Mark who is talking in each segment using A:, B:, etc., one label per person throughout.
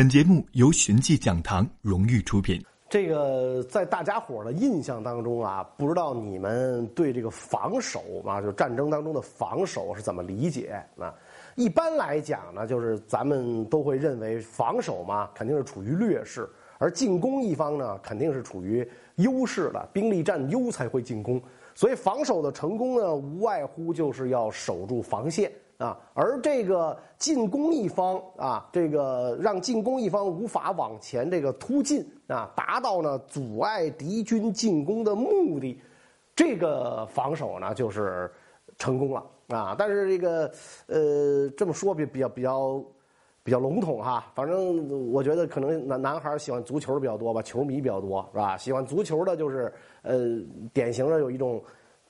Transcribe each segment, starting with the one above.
A: 本节目由寻迹讲堂荣誉出品。
B: 这个在大家伙的印象当中啊，不知道你们对这个防守啊，就战争当中的防守是怎么理解啊？一般来讲呢，就是咱们都会认为防守嘛，肯定是处于劣势，而进攻一方呢，肯定是处于优势的，兵力占优才会进攻。所以防守的成功呢，无外乎就是要守住防线。啊，而这个进攻一方啊，这个让进攻一方无法往前这个突进啊，达到呢阻碍敌军进攻的目的，这个防守呢就是成功了啊。但是这个呃这么说比比较比较比较笼统哈，反正我觉得可能男男孩喜欢足球比较多吧，球迷比较多是吧？喜欢足球的就是呃典型的有一种。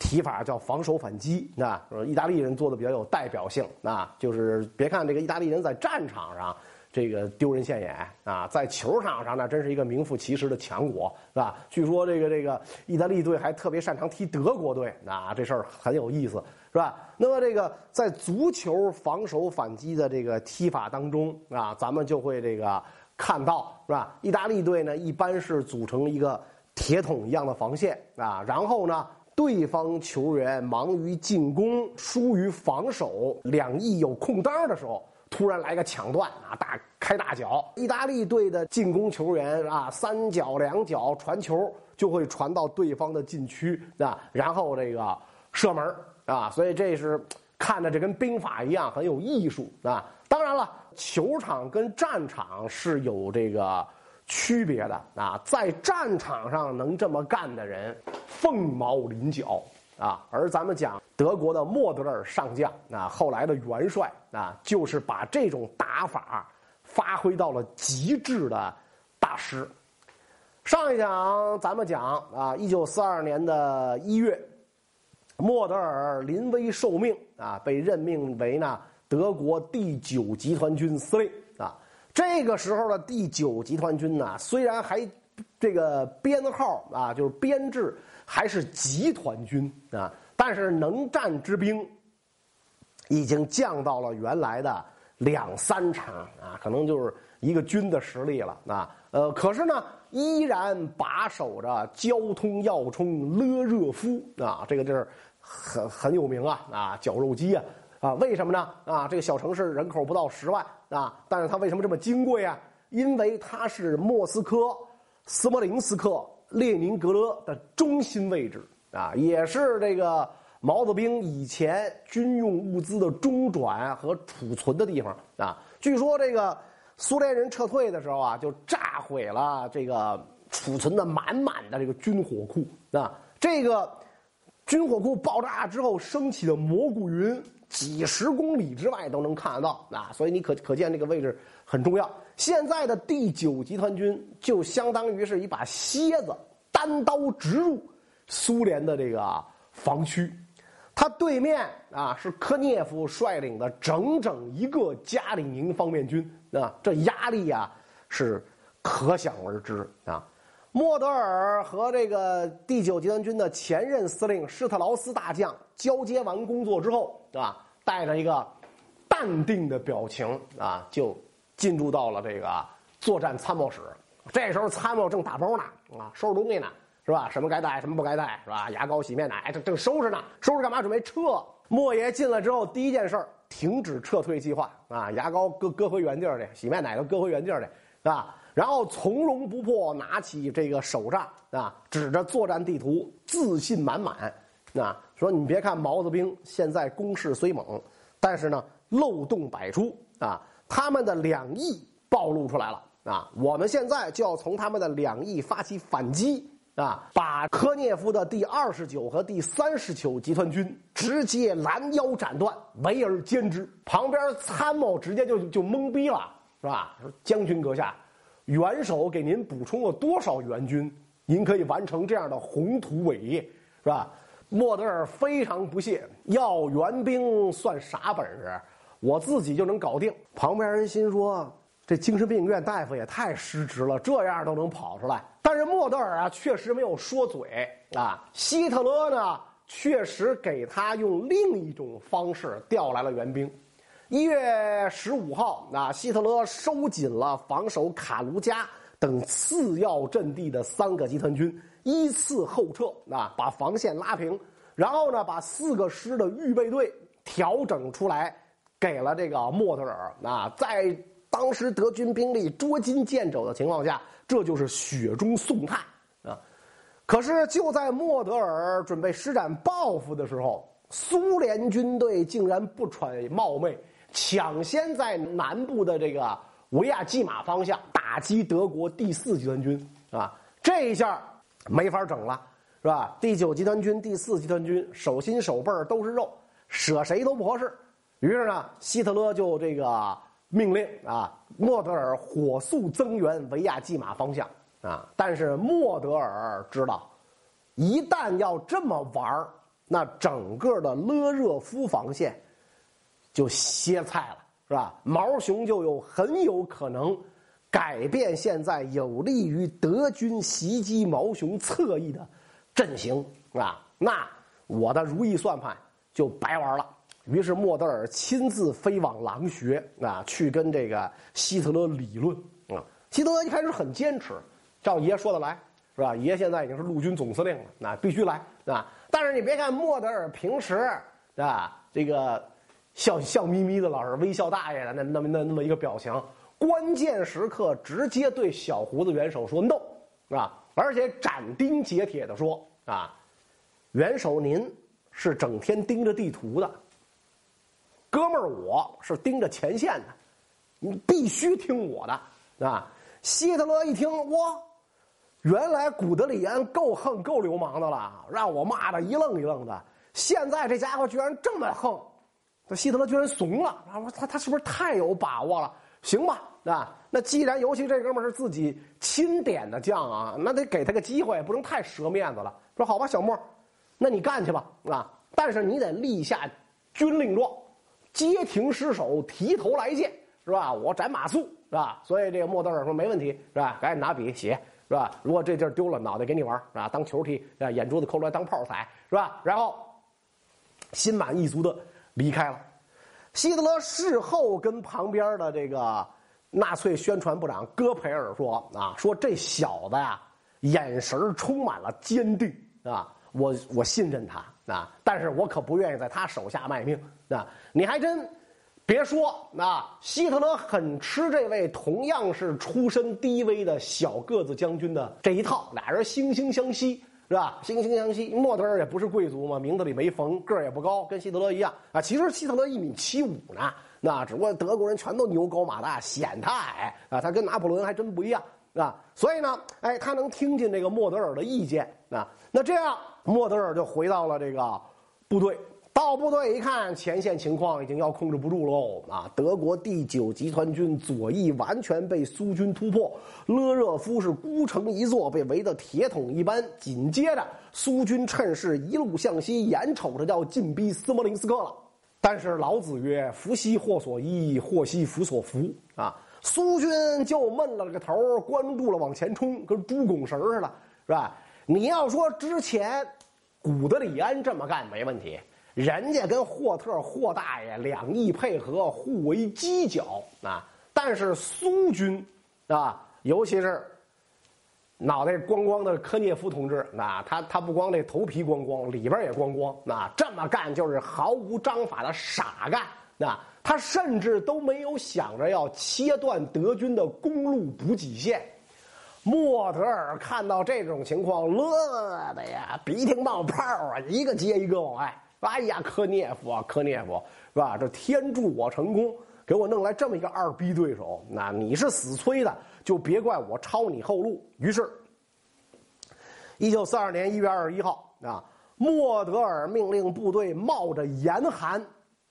B: 提法叫防守反击，那意大利人做的比较有代表性，啊，就是别看这个意大利人在战场上这个丢人现眼啊，在球场上呢真是一个名副其实的强国，是吧？据说这个这个意大利队还特别擅长踢德国队，啊，这事儿很有意思，是吧？那么这个在足球防守反击的这个踢法当中啊，咱们就会这个看到，是吧？意大利队呢一般是组成一个铁桶一样的防线啊，然后呢。对方球员忙于进攻，疏于防守，两翼有空当的时候，突然来个抢断啊，大开大脚。意大利队的进攻球员啊，三脚两脚传球就会传到对方的禁区啊，然后这个射门啊，所以这是看着这跟兵法一样很有艺术啊。当然了，球场跟战场是有这个。区别的啊，在战场上能这么干的人，凤毛麟角啊。而咱们讲德国的莫德尔上将啊，后来的元帅啊，就是把这种打法发挥到了极致的大师。上一讲咱们讲啊，一九四二年的一月，莫德尔临危受命啊，被任命为呢德国第九集团军司令。这个时候的第九集团军呢，虽然还这个编号啊，就是编制还是集团军啊，但是能战之兵已经降到了原来的两三成啊，可能就是一个军的实力了啊。呃，可是呢，依然把守着交通要冲勒热夫啊，这个地儿很很有名啊啊，绞肉机啊。啊，为什么呢？啊，这个小城市人口不到十万啊，但是它为什么这么金贵啊？因为它是莫斯科、斯摩林斯克、列宁格勒的中心位置啊，也是这个毛泽兵以前军用物资的中转和储存的地方啊。据说这个苏联人撤退的时候啊，就炸毁了这个储存的满满的这个军火库啊。这个军火库爆炸之后升起的蘑菇云。几十公里之外都能看得到啊，所以你可可见这个位置很重要。现在的第九集团军就相当于是一把蝎子，单刀直入苏联的这个防区。他对面啊是科涅夫率领的整整一个加里宁方面军啊，这压力啊是可想而知啊。莫德尔和这个第九集团军的前任司令施特劳斯大将交接完工作之后，啊，带着一个淡定的表情啊，就进入到了这个作战参谋室。这时候参谋正打包呢，啊，收拾东西呢，是吧？什么该带，什么不该带，是吧？牙膏、洗面奶，正正收拾呢。收拾干嘛？准备撤。莫爷进来之后，第一件事停止撤退计划啊，牙膏搁搁回原地儿去，洗面奶都搁回原地儿去，是吧？然后从容不迫，拿起这个手杖啊，指着作战地图，自信满满啊，说：“你别看毛子兵现在攻势虽猛，但是呢漏洞百出啊，他们的两翼暴露出来了啊，我们现在就要从他们的两翼发起反击啊，把科涅夫的第二十九和第三十九集团军直接拦腰斩断，围而歼之。”旁边参谋直接就就懵逼了，是吧？说将军阁下。元首给您补充了多少援军？您可以完成这样的宏图伟业，是吧？莫德尔非常不屑，要援兵算啥本事？我自己就能搞定。旁边人心说：这精神病院大夫也太失职了，这样都能跑出来。但是莫德尔啊，确实没有说嘴啊。希特勒呢，确实给他用另一种方式调来了援兵。一月十五号，那希特勒收紧了防守卡卢加等次要阵地的三个集团军，依次后撤，啊，把防线拉平。然后呢，把四个师的预备队调整出来，给了这个莫德尔。啊，在当时德军兵力捉襟见肘的情况下，这就是雪中送炭啊。可是就在莫德尔准备施展报复的时候，苏联军队竟然不揣冒昧，抢先在南部的这个维亚季马方向打击德国第四集团军啊！这一下没法整了。是吧？第九集团军、第四集团军手心手背都是肉，舍谁都不合适。于是呢，希特勒就这个命令啊，莫德尔火速增援维亚季马方向啊。但是莫德尔知道，一旦要这么玩那整个的勒热夫防线就歇菜了，是吧？毛熊就有很有可能改变现在有利于德军袭击毛熊侧翼的。阵型啊，那我的如意算盘就白玩了。于是莫德尔亲自飞往狼穴啊，去跟这个希特勒理论啊。希特勒一开始很坚持，照爷说的来，是吧？爷现在已经是陆军总司令了，那必须来啊。但是你别看莫德尔平时啊，这个笑笑眯眯的，老是微笑大爷的那那么那那么一个表情，关键时刻直接对小胡子元首说 no，是吧？而且斩钉截铁的说：“啊，元首您是整天盯着地图的，哥们儿我是盯着前线的，你必须听我的啊！”希特勒一听，哇，原来古德里安够横够流氓的了，让我骂的一愣一愣的。现在这家伙居然这么横，这希特勒居然怂了啊，他他是不是太有把握了？行吧，啊，那既然尤其这哥们是自己钦点的将啊，那得给他个机会，不能太折面子了。说好吧，小莫，那你干去吧，啊，但是你得立下军令状，街亭失守，提头来见，是吧？我斩马谡，是吧？所以这个莫德尔说没问题，是吧？赶紧拿笔写，是吧？如果这地儿丢了，脑袋给你玩，是吧？当球踢，啊，眼珠子抠出来当炮踩，是吧？然后心满意足的离开了。希特勒事后跟旁边的这个纳粹宣传部长戈培尔说：“啊，说这小子呀，眼神充满了坚定啊，我我信任他啊，但是我可不愿意在他手下卖命啊。你还真别说，啊，希特勒很吃这位同样是出身低微的小个子将军的这一套，俩人惺惺相惜。”是吧？惺惺相惜。莫德尔也不是贵族嘛，名字里没冯，个儿也不高，跟希特勒一样啊。其实希特勒一米七五呢，那只不过德国人全都牛高马大，显他矮啊。他跟拿破仑还真不一样啊。所以呢，哎，他能听进这个莫德尔的意见啊。那这样，莫德尔就回到了这个部队。到部队一看，前线情况已经要控制不住喽啊！德国第九集团军左翼完全被苏军突破，勒热夫是孤城一座，被围得铁桶一般。紧接着，苏军趁势一路向西，眼瞅着要进逼斯摩棱斯克了。但是老子曰：“福兮祸所依，祸兮福所伏。”啊，苏军就闷了个头，关住了往前冲，跟猪拱绳似的，是吧？你要说之前古德里安这么干没问题。人家跟霍特霍大爷两翼配合，互为犄角啊！但是苏军啊，尤其是脑袋光光的科涅夫同志，啊他他不光那头皮光光，里边也光光，那这么干就是毫无章法的傻干。那他甚至都没有想着要切断德军的公路补给线。莫德尔看到这种情况，乐的呀，鼻涕冒泡啊，一个接一个往外。哎呀，科涅夫啊，科涅夫是吧？这天助我成功，给我弄来这么一个二逼对手。那你是死催的，就别怪我抄你后路。于是，一九四二年一月二十一号啊，莫德尔命令部队冒着严寒，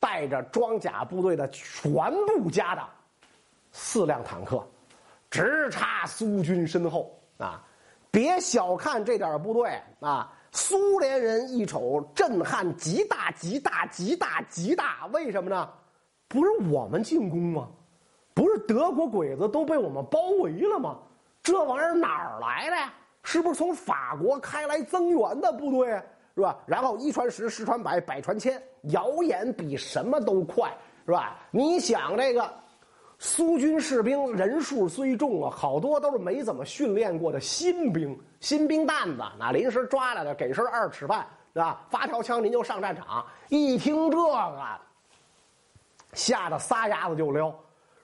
B: 带着装甲部队的全部家当，四辆坦克，直插苏军身后啊！别小看这点部队啊！苏联人一瞅，震撼极大，极大，极大，极大。为什么呢？不是我们进攻吗？不是德国鬼子都被我们包围了吗？这玩意儿哪儿来的呀？是不是从法国开来增援的部队？是吧？然后一传十，十传百，百传千，谣言比什么都快。是吧？你想这个苏军士兵人数虽众啊，好多都是没怎么训练过的新兵，新兵蛋子，那临时抓来的，给身二尺半，是吧？发条枪您就上战场。一听这个，吓得撒丫子就撩。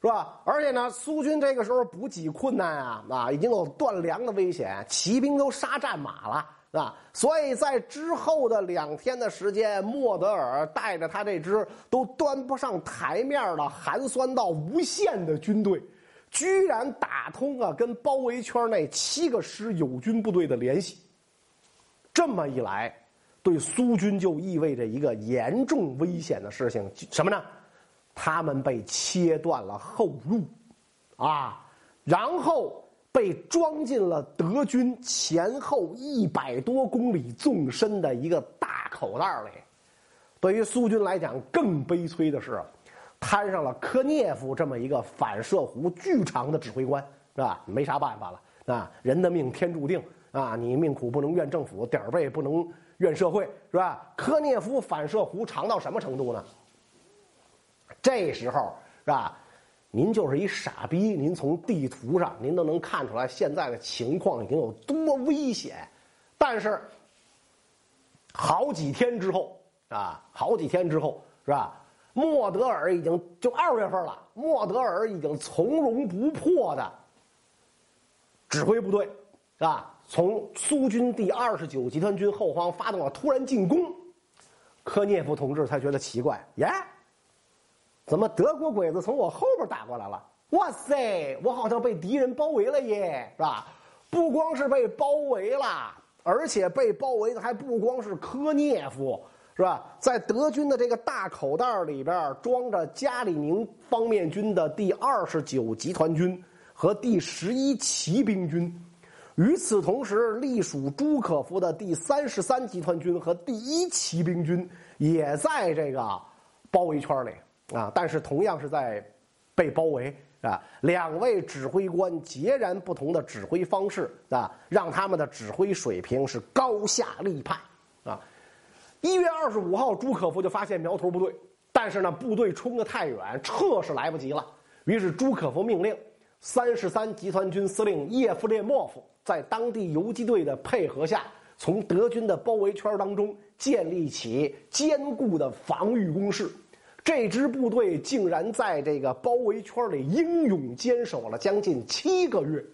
B: 是吧？而且呢，苏军这个时候补给困难啊，啊，已经有断粮的危险，骑兵都杀战马了，啊，所以在之后的两天的时间，莫德尔带着他这支都端不上台面的寒酸到无限的军队，居然打通啊跟包围圈内七个师友军部队的联系。这么一来，对苏军就意味着一个严重危险的事情，什么呢？他们被切断了后路，啊，然后被装进了德军前后一百多公里纵深的一个大口袋里。对于苏军来讲，更悲催的是，摊上了科涅夫这么一个反射弧巨长的指挥官，是吧？没啥办法了啊，人的命天注定啊，你命苦不能怨政府，点儿背不能怨社会，是吧？科涅夫反射弧长到什么程度呢？这时候是吧？您就是一傻逼，您从地图上您都能看出来现在的情况已经有多危险。但是好几天之后啊，好几天之后是吧？莫德尔已经就二月份了，莫德尔已经从容不迫的指挥部队是吧？从苏军第二十九集团军后方发动了突然进攻，科涅夫同志才觉得奇怪，耶。怎么德国鬼子从我后边打过来了？哇塞，我好像被敌人包围了耶，是吧？不光是被包围了，而且被包围的还不光是科涅夫，是吧？在德军的这个大口袋里边装着加里宁方面军的第二十九集团军和第十一骑兵军，与此同时，隶属朱可夫的第三十三集团军和第一骑兵军也在这个包围圈里。啊！但是同样是在被包围啊，两位指挥官截然不同的指挥方式啊，让他们的指挥水平是高下立判啊。一月二十五号，朱可夫就发现苗头不对，但是呢，部队冲得太远，撤是来不及了。于是朱可夫命令三十三集团军司令叶夫列莫夫在当地游击队的配合下，从德军的包围圈当中建立起坚固的防御工事。这支部队竟然在这个包围圈里英勇坚守了将近七个月。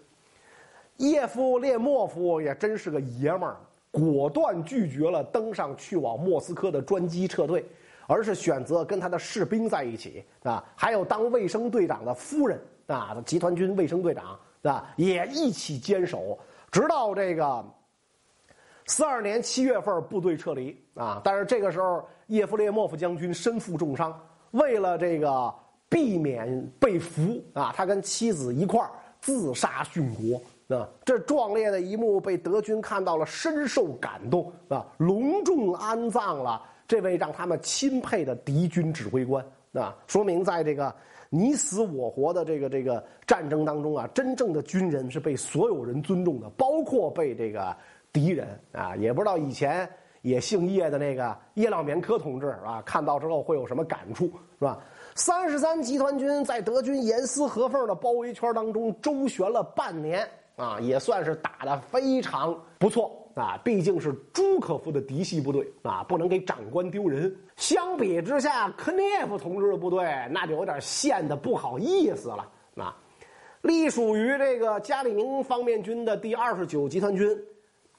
B: 叶夫列莫夫也真是个爷们儿，果断拒绝了登上去往莫斯科的专机撤退，而是选择跟他的士兵在一起啊，还有当卫生队长的夫人啊，集团军卫生队长啊，也一起坚守，直到这个四二年七月份部队撤离啊。但是这个时候。叶夫列莫夫将军身负重伤，为了这个避免被俘啊，他跟妻子一块自杀殉国啊。这壮烈的一幕被德军看到了，深受感动啊，隆重安葬了这位让他们钦佩的敌军指挥官啊。说明在这个你死我活的这个这个战争当中啊，真正的军人是被所有人尊重的，包括被这个敌人啊。也不知道以前。也姓叶的那个叶亮棉科同志啊，看到之后会有什么感触是吧？三十三集团军在德军严丝合缝的包围圈当中周旋了半年啊，也算是打得非常不错啊。毕竟是朱可夫的嫡系部队啊，不能给长官丢人。相比之下，科涅夫同志的部队那就有点陷得不好意思了啊。隶属于这个加里宁方面军的第二十九集团军。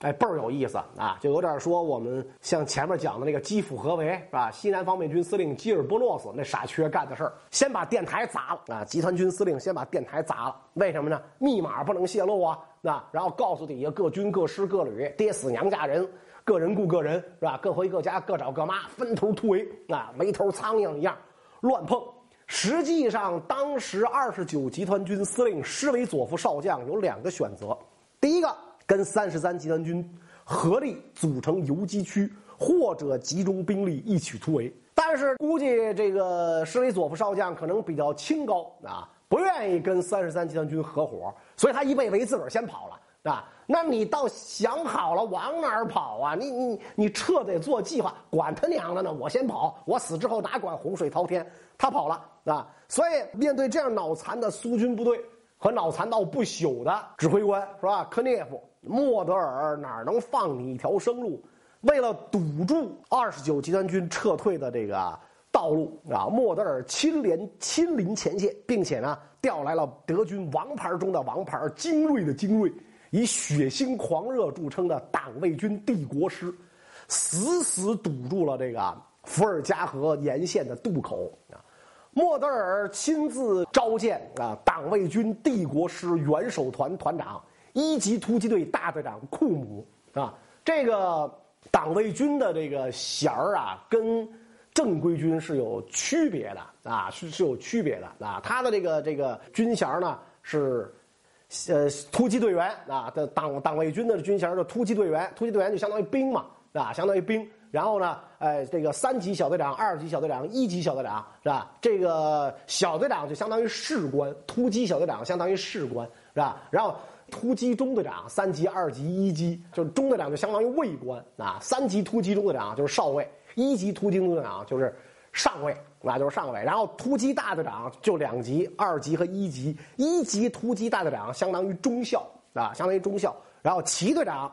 B: 哎，倍儿有意思啊！就有点说我们像前面讲的那个基辅合围是吧？西南方面军司令基尔波诺斯那傻缺干的事儿，先把电台砸了啊！集团军司令先把电台砸了，为什么呢？密码不能泄露啊！那然后告诉底下各军各师各旅，爹死娘嫁人，个人顾个人是吧？各回各家，各找各妈，分头突围啊！没头苍蝇一样乱碰。实际上，当时二十九集团军司令施维佐夫少将有两个选择，第一个。跟三十三集团军合力组成游击区，或者集中兵力一起突围。但是估计这个施里佐夫少将可能比较清高啊，不愿意跟三十三集团军合伙，所以他一被围自个儿先跑了啊，那你倒想好了往哪儿跑啊？你你你撤得做计划，管他娘的呢！我先跑，我死之后哪管洪水滔天？他跑了啊！所以面对这样脑残的苏军部队和脑残到不朽的指挥官是吧？科涅夫、莫德尔哪能放你一条生路？为了堵住二十九集团军撤退的这个道路啊，莫德尔亲连亲临前线，并且呢调来了德军王牌中的王牌、精锐的精锐，以血腥狂热著称的党卫军帝国师，死死堵住了这个伏尔加河沿线的渡口啊。莫德尔亲自召见啊，党卫军帝国师元首团团长、一级突击队大队长库姆啊，这个。党卫军的这个衔儿啊，跟正规军是有区别的啊，是是有区别的啊。他的这个这个军衔呢是，呃，突击队员啊。的党党卫军的军衔是突击队员，突击队员就相当于兵嘛，啊，相当于兵。然后呢，哎，这个三级小队长、二级小队长、一级小队长是吧？这个小队长就相当于士官，突击小队长相当于士官是吧？然后。突击中队长，三级、二级、一级，就是中队长就相当于尉官啊。三级突击中队长就是少尉，一级突击中队长就是上尉，啊就是上尉。然后突击大队长就两级，二级和一级。一级突击大队长相当于中校啊，相当于中校。然后骑队长，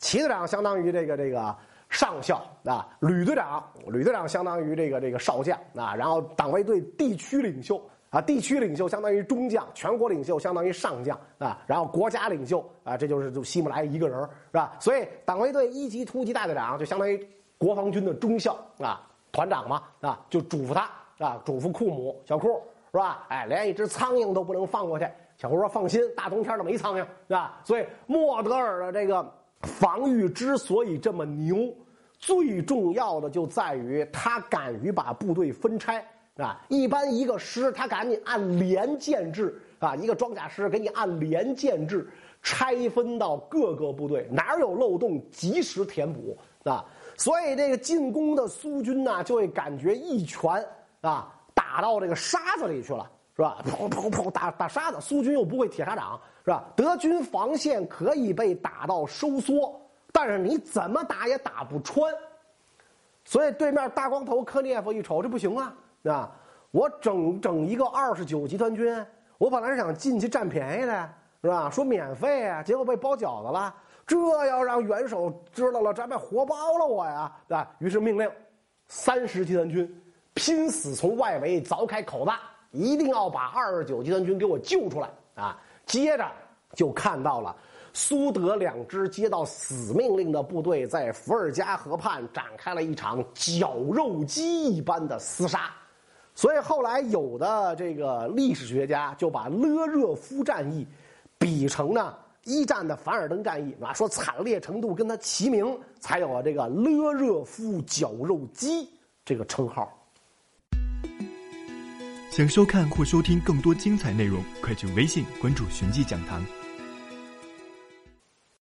B: 骑队长相当于这个这个上校啊。旅队长，旅队长相当于这个这个少将啊。然后党卫队地区领袖。啊，地区领袖相当于中将，全国领袖相当于上将啊，然后国家领袖啊，这就是就希姆莱一个人是吧？所以党卫队一级突击大队长就相当于国防军的中校啊，团长嘛啊，就嘱咐他啊，嘱咐库姆小库是吧？哎，连一只苍蝇都不能放过去。小库说放心，大冬天的没苍蝇是吧？所以莫德尔的这个防御之所以这么牛，最重要的就在于他敢于把部队分拆。啊，一般一个师他赶紧按连建制啊，一个装甲师给你按连建制拆分到各个部队，哪有漏洞及时填补啊。所以这个进攻的苏军呢，就会感觉一拳啊打到这个沙子里去了，是吧？砰砰砰打打沙子，苏军又不会铁砂掌，是吧？德军防线可以被打到收缩，但是你怎么打也打不穿。所以对面大光头科涅夫一瞅，这不行啊。啊！我整整一个二十九集团军，我本来是想进去占便宜的，是吧？说免费啊，结果被包饺子了。这要让元首知道了，咱们活包了我呀，对吧？于是命令三十集团军拼死从外围凿开口子，一定要把二十九集团军给我救出来啊！接着就看到了苏德两支接到死命令的部队在伏尔加河畔展开了一场绞肉机一般的厮杀。所以后来有的这个历史学家就把勒热夫战役比成呢一战的凡尔登战役啊，说惨烈程度跟它齐名，才有了这个勒热夫绞肉机这个称号。
A: 想收看或收听更多精彩内容，快去微信关注“寻迹讲堂”。